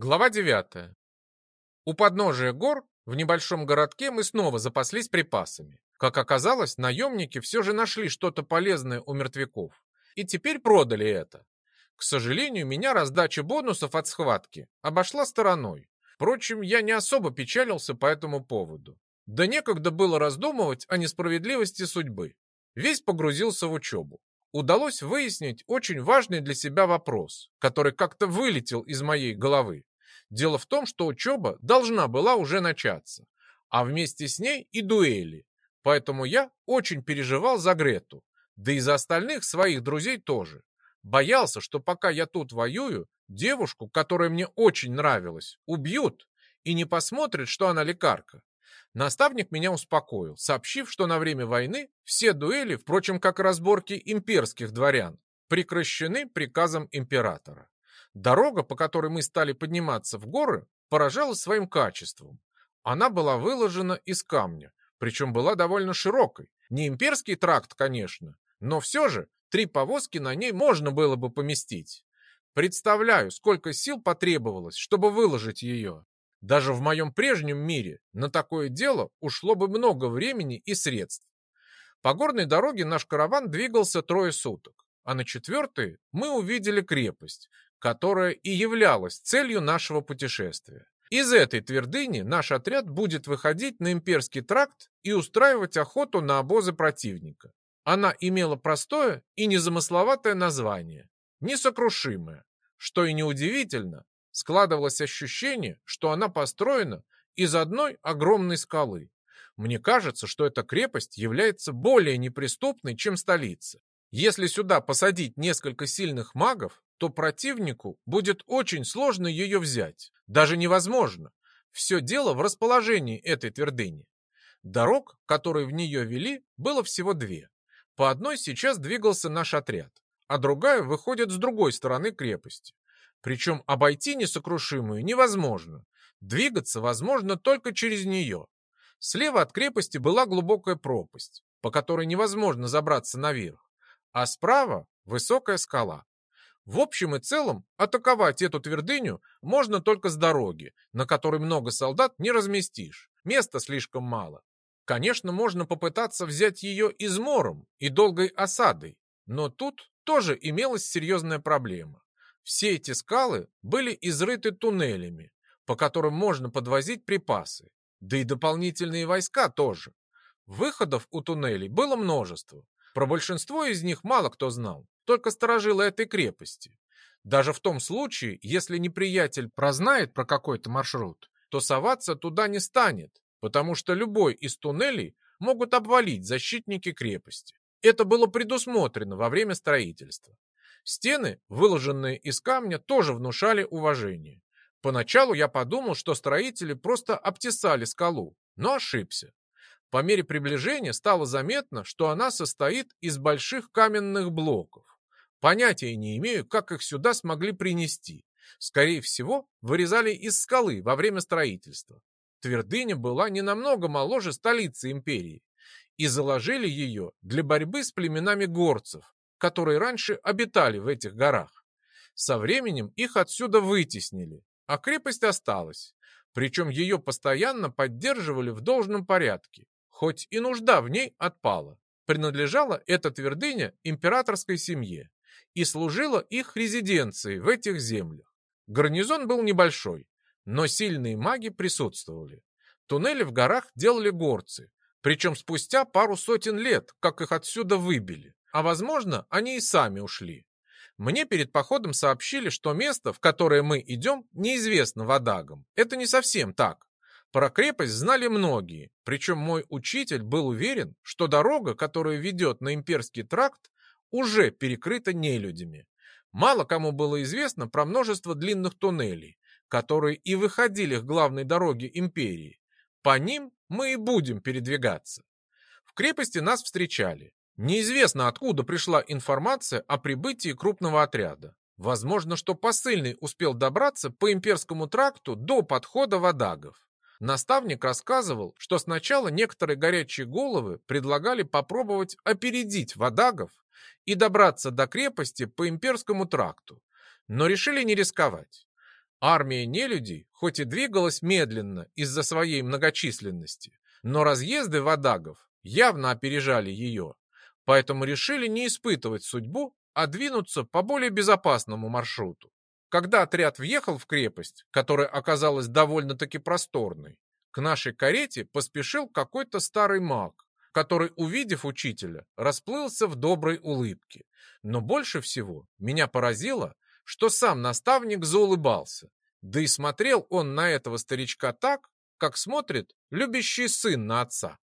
Глава 9. У подножия гор в небольшом городке мы снова запаслись припасами. Как оказалось, наемники все же нашли что-то полезное у мертвяков. И теперь продали это. К сожалению, меня раздача бонусов от схватки обошла стороной. Впрочем, я не особо печалился по этому поводу. Да некогда было раздумывать о несправедливости судьбы. Весь погрузился в учебу. Удалось выяснить очень важный для себя вопрос, который как-то вылетел из моей головы. Дело в том, что учеба должна была уже начаться, а вместе с ней и дуэли. Поэтому я очень переживал за Грету, да и за остальных своих друзей тоже. Боялся, что пока я тут воюю, девушку, которая мне очень нравилась, убьют и не посмотрят, что она лекарка. Наставник меня успокоил, сообщив, что на время войны все дуэли, впрочем, как разборки имперских дворян, прекращены приказом императора. Дорога, по которой мы стали подниматься в горы, поражала своим качеством. Она была выложена из камня, причем была довольно широкой. Не имперский тракт, конечно, но все же три повозки на ней можно было бы поместить. Представляю, сколько сил потребовалось, чтобы выложить ее. Даже в моем прежнем мире на такое дело ушло бы много времени и средств. По горной дороге наш караван двигался трое суток, а на четвертые мы увидели крепость, которая и являлась целью нашего путешествия. Из этой твердыни наш отряд будет выходить на имперский тракт и устраивать охоту на обозы противника. Она имела простое и незамысловатое название – несокрушимое. Что и неудивительно, складывалось ощущение, что она построена из одной огромной скалы. Мне кажется, что эта крепость является более неприступной, чем столица. Если сюда посадить несколько сильных магов, то противнику будет очень сложно ее взять. Даже невозможно. Все дело в расположении этой твердыни. Дорог, которые в нее вели, было всего две. По одной сейчас двигался наш отряд, а другая выходит с другой стороны крепости. Причем обойти несокрушимую невозможно. Двигаться возможно только через нее. Слева от крепости была глубокая пропасть, по которой невозможно забраться наверх, а справа высокая скала. В общем и целом, атаковать эту твердыню можно только с дороги, на которой много солдат не разместишь, места слишком мало. Конечно, можно попытаться взять ее измором и долгой осадой, но тут тоже имелась серьезная проблема. Все эти скалы были изрыты туннелями, по которым можно подвозить припасы, да и дополнительные войска тоже. Выходов у туннелей было множество. Про большинство из них мало кто знал только сторожилы этой крепости. Даже в том случае, если неприятель прознает про какой-то маршрут, то соваться туда не станет, потому что любой из туннелей могут обвалить защитники крепости. Это было предусмотрено во время строительства. Стены, выложенные из камня, тоже внушали уважение. Поначалу я подумал, что строители просто обтесали скалу, но ошибся. По мере приближения стало заметно, что она состоит из больших каменных блоков. Понятия не имею, как их сюда смогли принести. Скорее всего, вырезали из скалы во время строительства. Твердыня была не намного моложе столицы империи, и заложили ее для борьбы с племенами горцев, которые раньше обитали в этих горах. Со временем их отсюда вытеснили, а крепость осталась, причем ее постоянно поддерживали в должном порядке, хоть и нужда в ней отпала. Принадлежала эта твердыня императорской семье, и служила их резиденцией в этих землях. Гарнизон был небольшой, но сильные маги присутствовали. Туннели в горах делали горцы, причем спустя пару сотен лет, как их отсюда выбили. А возможно, они и сами ушли. Мне перед походом сообщили, что место, в которое мы идем, неизвестно водагам. Это не совсем так. Про крепость знали многие, причем мой учитель был уверен, что дорога, которая ведет на имперский тракт, уже перекрыта нелюдями. Мало кому было известно про множество длинных туннелей, которые и выходили к главной дороге империи. По ним мы и будем передвигаться. В крепости нас встречали. Неизвестно, откуда пришла информация о прибытии крупного отряда. Возможно, что посыльный успел добраться по имперскому тракту до подхода водагов. Наставник рассказывал, что сначала некоторые горячие головы предлагали попробовать опередить водагов и добраться до крепости по имперскому тракту, но решили не рисковать. Армия нелюдей хоть и двигалась медленно из-за своей многочисленности, но разъезды водагов явно опережали ее, поэтому решили не испытывать судьбу, а двинуться по более безопасному маршруту. Когда отряд въехал в крепость, которая оказалась довольно-таки просторной, к нашей карете поспешил какой-то старый маг, который, увидев учителя, расплылся в доброй улыбке. Но больше всего меня поразило, что сам наставник заулыбался. Да и смотрел он на этого старичка так, как смотрит любящий сын на отца.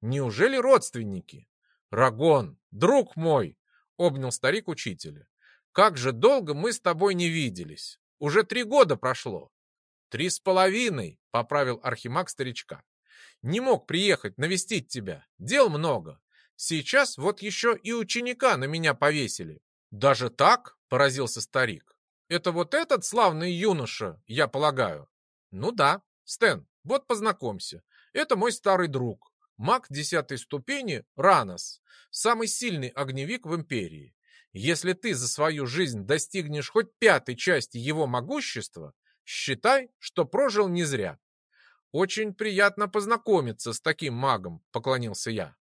Неужели родственники? Рагон, друг мой, обнял старик учителя. Как же долго мы с тобой не виделись. Уже три года прошло. Три с половиной, поправил архимаг старичка. Не мог приехать навестить тебя. Дел много. Сейчас вот еще и ученика на меня повесили. Даже так? Поразился старик. Это вот этот славный юноша, я полагаю? Ну да. Стэн, вот познакомься. Это мой старый друг. Маг десятой ступени Ранос. Самый сильный огневик в Империи. Если ты за свою жизнь достигнешь хоть пятой части его могущества, считай, что прожил не зря. Очень приятно познакомиться с таким магом, поклонился я.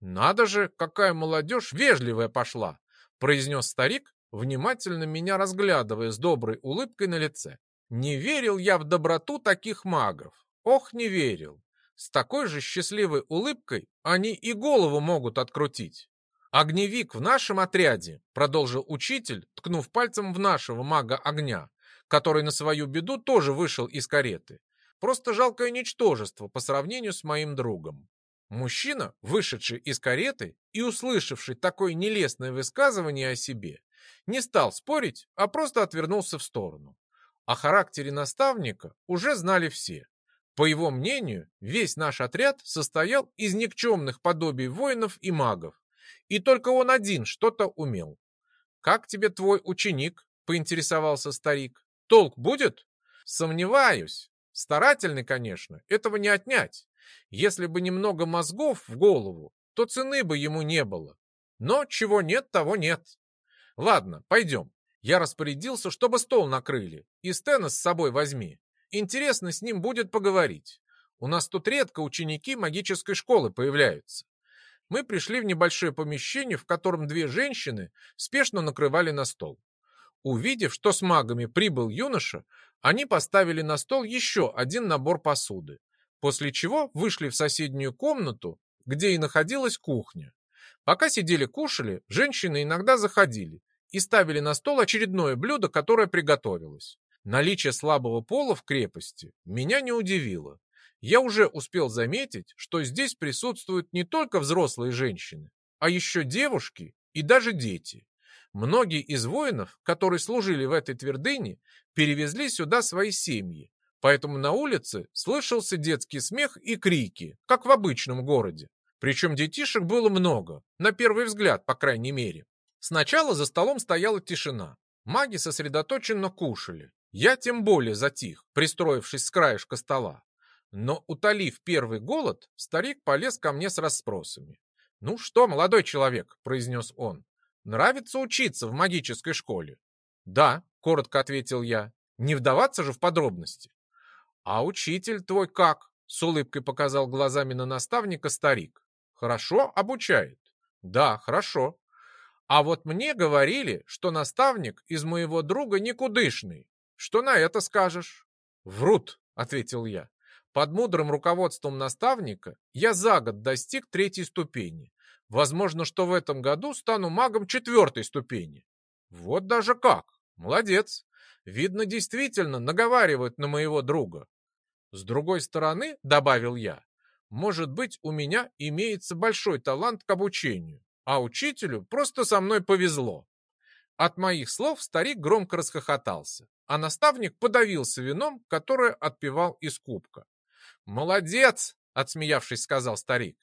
Надо же, какая молодежь вежливая пошла, произнес старик, внимательно меня разглядывая с доброй улыбкой на лице. Не верил я в доброту таких магов. Ох, не верил. С такой же счастливой улыбкой они и голову могут открутить. «Огневик в нашем отряде», — продолжил учитель, ткнув пальцем в нашего мага огня, который на свою беду тоже вышел из кареты. Просто жалкое ничтожество по сравнению с моим другом. Мужчина, вышедший из кареты и услышавший такое нелестное высказывание о себе, не стал спорить, а просто отвернулся в сторону. О характере наставника уже знали все. По его мнению, весь наш отряд состоял из никчемных подобий воинов и магов, и только он один что-то умел. «Как тебе твой ученик?» — поинтересовался старик. «Толк будет?» «Сомневаюсь. Старательный, конечно, этого не отнять. Если бы немного мозгов в голову, то цены бы ему не было. Но чего нет, того нет. Ладно, пойдем. Я распорядился, чтобы стол накрыли, и Стена с собой возьми. Интересно с ним будет поговорить. У нас тут редко ученики магической школы появляются. Мы пришли в небольшое помещение, в котором две женщины спешно накрывали на стол. Увидев, что с магами прибыл юноша, они поставили на стол еще один набор посуды, после чего вышли в соседнюю комнату, где и находилась кухня. Пока сидели кушали, женщины иногда заходили и ставили на стол очередное блюдо, которое приготовилось. Наличие слабого пола в крепости меня не удивило. Я уже успел заметить, что здесь присутствуют не только взрослые женщины, а еще девушки и даже дети. Многие из воинов, которые служили в этой твердыне, перевезли сюда свои семьи, поэтому на улице слышался детский смех и крики, как в обычном городе. Причем детишек было много, на первый взгляд, по крайней мере. Сначала за столом стояла тишина. Маги сосредоточенно кушали. Я тем более затих, пристроившись с краешка стола. Но, утолив первый голод, старик полез ко мне с расспросами. «Ну что, молодой человек», — произнес он, — «нравится учиться в магической школе?» «Да», — коротко ответил я, — «не вдаваться же в подробности». «А учитель твой как?» — с улыбкой показал глазами на наставника старик. «Хорошо обучает?» «Да, хорошо. А вот мне говорили, что наставник из моего друга никудышный. Что на это скажешь?» «Врут», — ответил я. Под мудрым руководством наставника я за год достиг третьей ступени. Возможно, что в этом году стану магом четвертой ступени. Вот даже как. Молодец. Видно, действительно наговаривают на моего друга. С другой стороны, добавил я, может быть, у меня имеется большой талант к обучению, а учителю просто со мной повезло. От моих слов старик громко расхохотался, а наставник подавился вином, которое отпивал из кубка. «Молодец!» — отсмеявшись, сказал старик.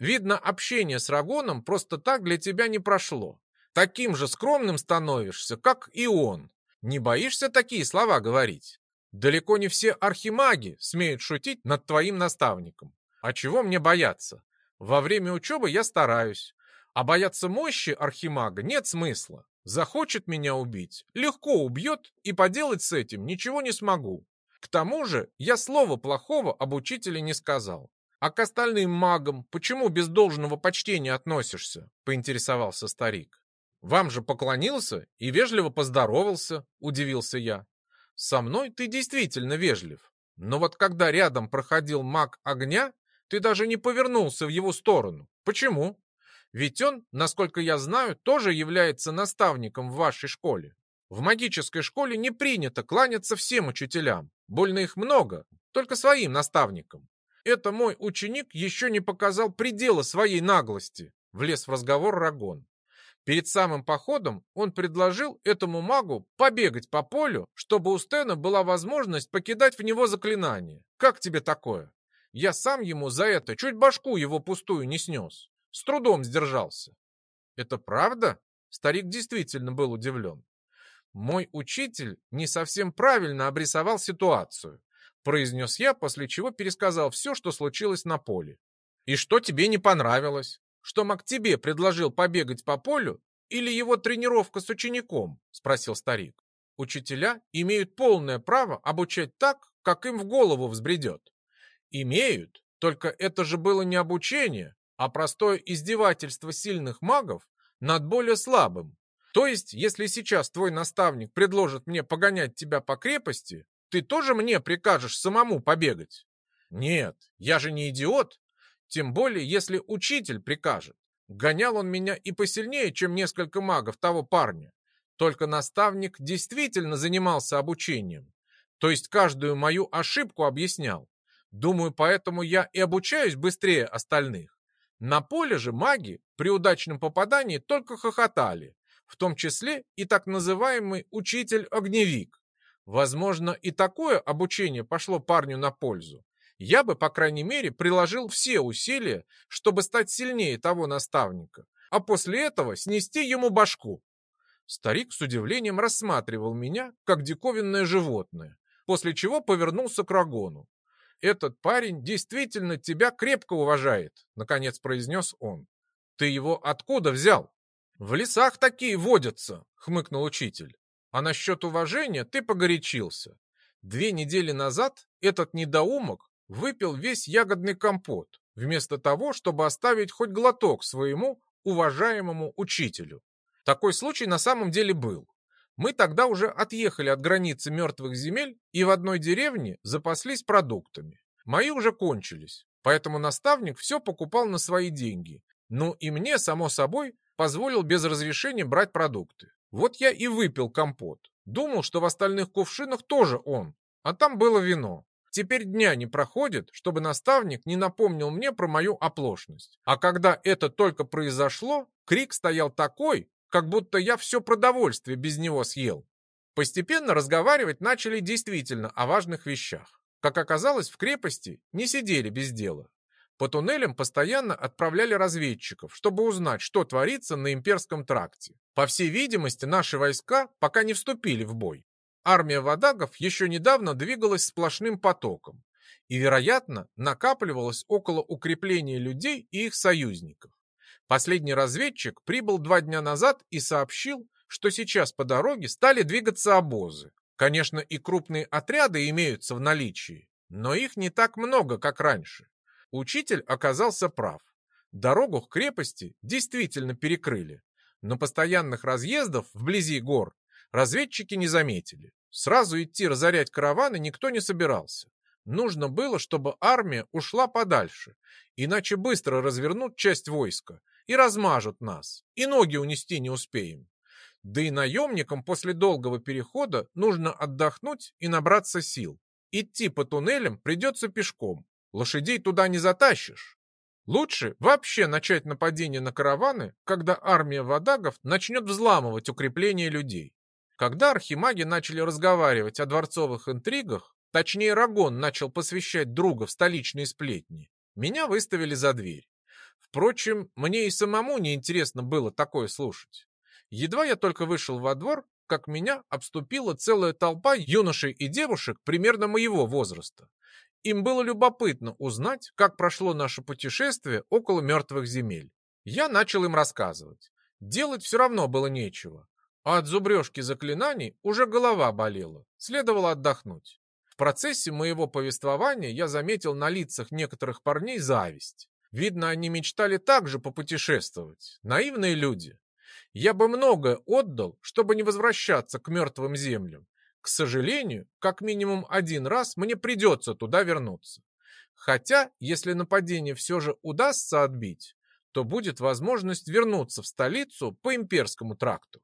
«Видно, общение с Рагоном просто так для тебя не прошло. Таким же скромным становишься, как и он. Не боишься такие слова говорить? Далеко не все архимаги смеют шутить над твоим наставником. А чего мне бояться? Во время учебы я стараюсь. А бояться мощи архимага нет смысла. Захочет меня убить, легко убьет, и поделать с этим ничего не смогу. К тому же я слова плохого об учителе не сказал. А к остальным магам почему без должного почтения относишься? Поинтересовался старик. Вам же поклонился и вежливо поздоровался, удивился я. Со мной ты действительно вежлив. Но вот когда рядом проходил маг огня, ты даже не повернулся в его сторону. Почему? Ведь он, насколько я знаю, тоже является наставником в вашей школе. В магической школе не принято кланяться всем учителям. Больно их много, только своим наставникам. Это мой ученик еще не показал предела своей наглости, влез в разговор Рагон. Перед самым походом он предложил этому магу побегать по полю, чтобы у Стена была возможность покидать в него заклинание. Как тебе такое? Я сам ему за это чуть башку его пустую не снес. С трудом сдержался. Это правда? Старик действительно был удивлен. Мой учитель не совсем правильно обрисовал ситуацию, произнес я, после чего пересказал все, что случилось на поле. И что тебе не понравилось? Что Мак тебе предложил побегать по полю или его тренировка с учеником? Спросил старик. Учителя имеют полное право обучать так, как им в голову взбредет. Имеют, только это же было не обучение, а простое издевательство сильных магов над более слабым. То есть, если сейчас твой наставник предложит мне погонять тебя по крепости, ты тоже мне прикажешь самому побегать? Нет, я же не идиот. Тем более, если учитель прикажет. Гонял он меня и посильнее, чем несколько магов того парня. Только наставник действительно занимался обучением. То есть каждую мою ошибку объяснял. Думаю, поэтому я и обучаюсь быстрее остальных. На поле же маги при удачном попадании только хохотали в том числе и так называемый учитель-огневик. Возможно, и такое обучение пошло парню на пользу. Я бы, по крайней мере, приложил все усилия, чтобы стать сильнее того наставника, а после этого снести ему башку. Старик с удивлением рассматривал меня, как диковинное животное, после чего повернулся к Рагону. «Этот парень действительно тебя крепко уважает», — наконец произнес он. «Ты его откуда взял?» «В лесах такие водятся», — хмыкнул учитель. «А насчет уважения ты погорячился. Две недели назад этот недоумок выпил весь ягодный компот, вместо того, чтобы оставить хоть глоток своему уважаемому учителю. Такой случай на самом деле был. Мы тогда уже отъехали от границы мертвых земель и в одной деревне запаслись продуктами. Мои уже кончились, поэтому наставник все покупал на свои деньги. Ну и мне, само собой, позволил без разрешения брать продукты. Вот я и выпил компот. Думал, что в остальных кувшинах тоже он, а там было вино. Теперь дня не проходит, чтобы наставник не напомнил мне про мою оплошность. А когда это только произошло, крик стоял такой, как будто я все продовольствие без него съел. Постепенно разговаривать начали действительно о важных вещах. Как оказалось, в крепости не сидели без дела. По туннелям постоянно отправляли разведчиков, чтобы узнать, что творится на имперском тракте. По всей видимости, наши войска пока не вступили в бой. Армия вадагов еще недавно двигалась сплошным потоком и, вероятно, накапливалась около укрепления людей и их союзников. Последний разведчик прибыл два дня назад и сообщил, что сейчас по дороге стали двигаться обозы. Конечно, и крупные отряды имеются в наличии, но их не так много, как раньше. Учитель оказался прав. Дорогу к крепости действительно перекрыли, но постоянных разъездов вблизи гор разведчики не заметили. Сразу идти разорять караваны никто не собирался. Нужно было, чтобы армия ушла подальше, иначе быстро развернут часть войска и размажут нас, и ноги унести не успеем. Да и наемникам после долгого перехода нужно отдохнуть и набраться сил. Идти по туннелям придется пешком, Лошадей туда не затащишь. Лучше вообще начать нападение на караваны, когда армия вадагов начнет взламывать укрепления людей. Когда архимаги начали разговаривать о дворцовых интригах, точнее Рагон начал посвящать друга в столичные сплетни, меня выставили за дверь. Впрочем, мне и самому неинтересно было такое слушать. Едва я только вышел во двор, как меня обступила целая толпа юношей и девушек примерно моего возраста. Им было любопытно узнать, как прошло наше путешествие около мертвых земель. Я начал им рассказывать. Делать все равно было нечего. А от зубрежки заклинаний уже голова болела, следовало отдохнуть. В процессе моего повествования я заметил на лицах некоторых парней зависть. Видно, они мечтали также попутешествовать. Наивные люди. Я бы многое отдал, чтобы не возвращаться к мертвым землям. К сожалению, как минимум один раз мне придется туда вернуться. Хотя, если нападение все же удастся отбить, то будет возможность вернуться в столицу по имперскому тракту.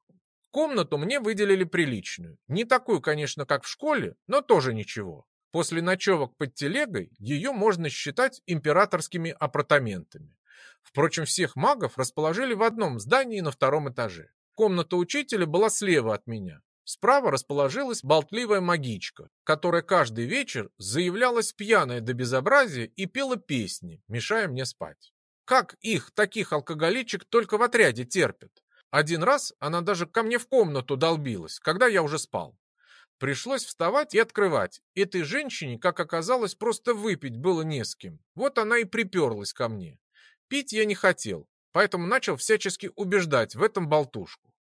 Комнату мне выделили приличную. Не такую, конечно, как в школе, но тоже ничего. После ночевок под телегой ее можно считать императорскими апартаментами. Впрочем, всех магов расположили в одном здании на втором этаже. Комната учителя была слева от меня. Справа расположилась болтливая магичка, которая каждый вечер заявлялась пьяная до безобразия и пела песни, мешая мне спать. Как их, таких алкоголичек, только в отряде терпят? Один раз она даже ко мне в комнату долбилась, когда я уже спал. Пришлось вставать и открывать. Этой женщине, как оказалось, просто выпить было не с кем. Вот она и приперлась ко мне. Пить я не хотел, поэтому начал всячески убеждать в этом болтушку.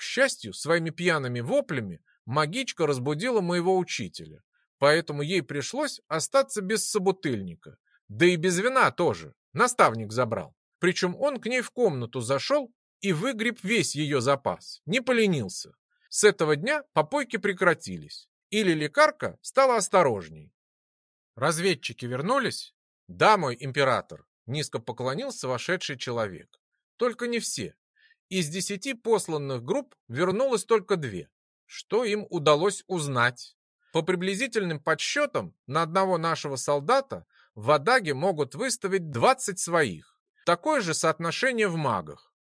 К счастью, своими пьяными воплями магичка разбудила моего учителя, поэтому ей пришлось остаться без собутыльника. Да и без вина тоже. Наставник забрал. Причем он к ней в комнату зашел и выгреб весь ее запас. Не поленился. С этого дня попойки прекратились. Или лекарка стала осторожней. Разведчики вернулись? Да, мой император. Низко поклонился вошедший человек. Только не все. Из десяти посланных групп вернулось только две. Что им удалось узнать? По приблизительным подсчетам, на одного нашего солдата в Адаге могут выставить 20 своих. Такое же соотношение в магах.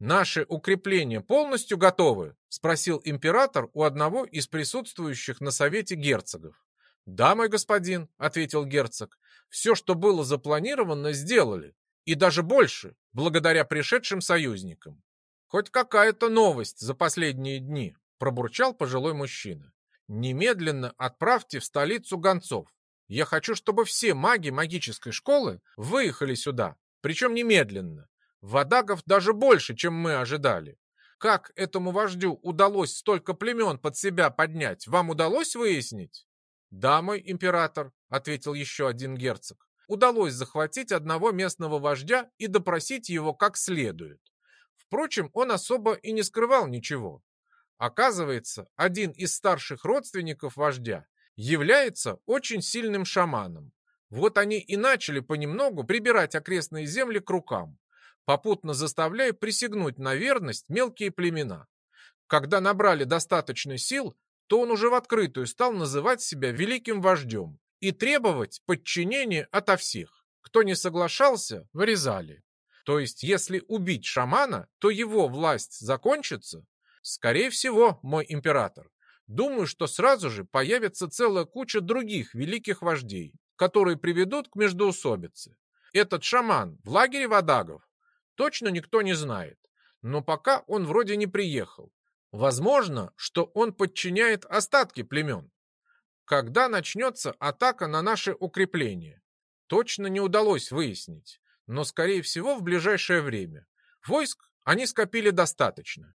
«Наши укрепления полностью готовы?» – спросил император у одного из присутствующих на совете герцогов. «Да, мой господин», – ответил герцог. «Все, что было запланировано, сделали. И даже больше, благодаря пришедшим союзникам». «Хоть какая-то новость за последние дни», – пробурчал пожилой мужчина. «Немедленно отправьте в столицу гонцов. Я хочу, чтобы все маги магической школы выехали сюда, причем немедленно. Водагов даже больше, чем мы ожидали. Как этому вождю удалось столько племен под себя поднять, вам удалось выяснить? Да, мой император, ответил еще один герцог. Удалось захватить одного местного вождя и допросить его как следует. Впрочем, он особо и не скрывал ничего. Оказывается, один из старших родственников вождя является очень сильным шаманом. Вот они и начали понемногу прибирать окрестные земли к рукам, попутно заставляя присягнуть на верность мелкие племена. Когда набрали достаточно сил, то он уже в открытую стал называть себя великим вождем и требовать подчинения ото всех. Кто не соглашался, вырезали. То есть, если убить шамана, то его власть закончится? Скорее всего, мой император. Думаю, что сразу же появится целая куча других великих вождей, которые приведут к междоусобице. Этот шаман в лагере Вадагов точно никто не знает, но пока он вроде не приехал. Возможно, что он подчиняет остатки племен. Когда начнется атака на наше укрепление? Точно не удалось выяснить, но, скорее всего, в ближайшее время. Войск они скопили достаточно.